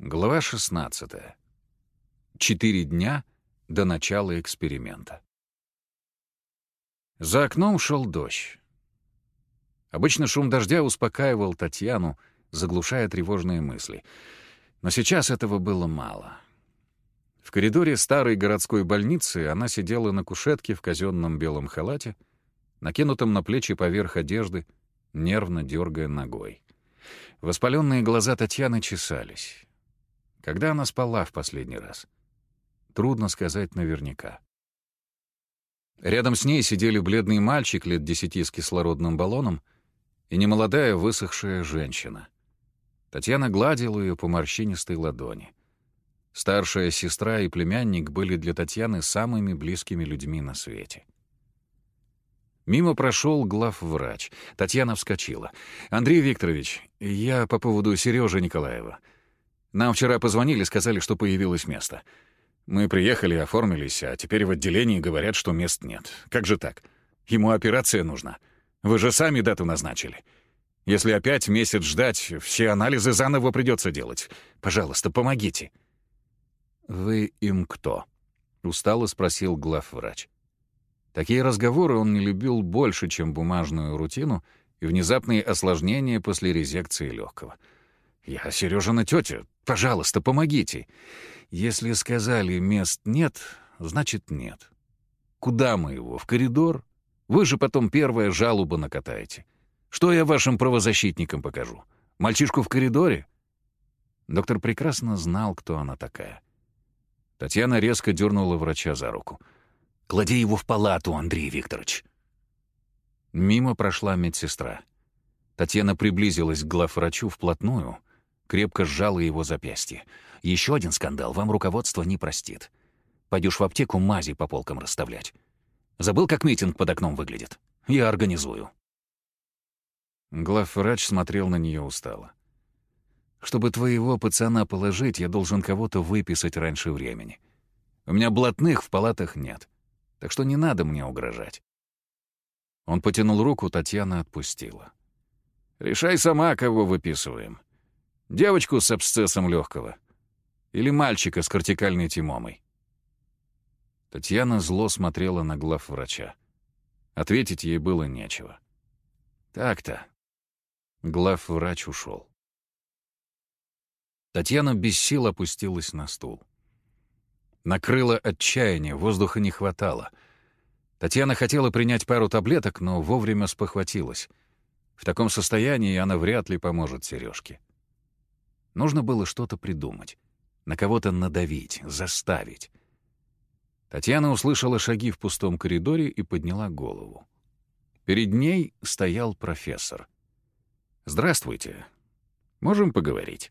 Глава 16. Четыре дня до начала эксперимента. За окном шел дождь. Обычно шум дождя успокаивал Татьяну, заглушая тревожные мысли. Но сейчас этого было мало. В коридоре старой городской больницы она сидела на кушетке в казенном белом халате, накинутом на плечи поверх одежды, нервно дергая ногой. Воспаленные глаза Татьяны чесались. Когда она спала в последний раз? Трудно сказать наверняка. Рядом с ней сидели бледный мальчик лет десяти с кислородным баллоном и немолодая высохшая женщина. Татьяна гладила ее по морщинистой ладони. Старшая сестра и племянник были для Татьяны самыми близкими людьми на свете. Мимо прошел главврач. Татьяна вскочила. «Андрей Викторович, я по поводу Сережи Николаева. Нам вчера позвонили, сказали, что появилось место. Мы приехали, оформились, а теперь в отделении говорят, что мест нет. Как же так? Ему операция нужна. Вы же сами дату назначили. Если опять месяц ждать, все анализы заново придется делать. Пожалуйста, помогите». «Вы им кто?» — устало спросил главврач. Такие разговоры он не любил больше, чем бумажную рутину и внезапные осложнения после резекции легкого. «Я Сережина тетя. Пожалуйста, помогите. Если сказали мест нет, значит нет. Куда мы его? В коридор? Вы же потом первая жалоба накатаете. Что я вашим правозащитникам покажу? Мальчишку в коридоре?» Доктор прекрасно знал, кто она такая. Татьяна резко дернула врача за руку. «Клади его в палату, Андрей Викторович». Мимо прошла медсестра. Татьяна приблизилась к главврачу вплотную — крепко сжала его запястье. «Еще один скандал вам руководство не простит. Пойдешь в аптеку мази по полкам расставлять. Забыл, как митинг под окном выглядит? Я организую». Главврач смотрел на нее устало. «Чтобы твоего пацана положить, я должен кого-то выписать раньше времени. У меня блатных в палатах нет, так что не надо мне угрожать». Он потянул руку, Татьяна отпустила. «Решай сама, кого выписываем. Девочку с абсцессом легкого. Или мальчика с кортикальной тимомой. Татьяна зло смотрела на глав врача. Ответить ей было нечего. Так-то. Глав врач ушел. Татьяна без сил опустилась на стул. Накрыло отчаяние, воздуха не хватало. Татьяна хотела принять пару таблеток, но вовремя спохватилась. В таком состоянии она вряд ли поможет Сережке. Нужно было что-то придумать, на кого-то надавить, заставить. Татьяна услышала шаги в пустом коридоре и подняла голову. Перед ней стоял профессор. «Здравствуйте. Можем поговорить?»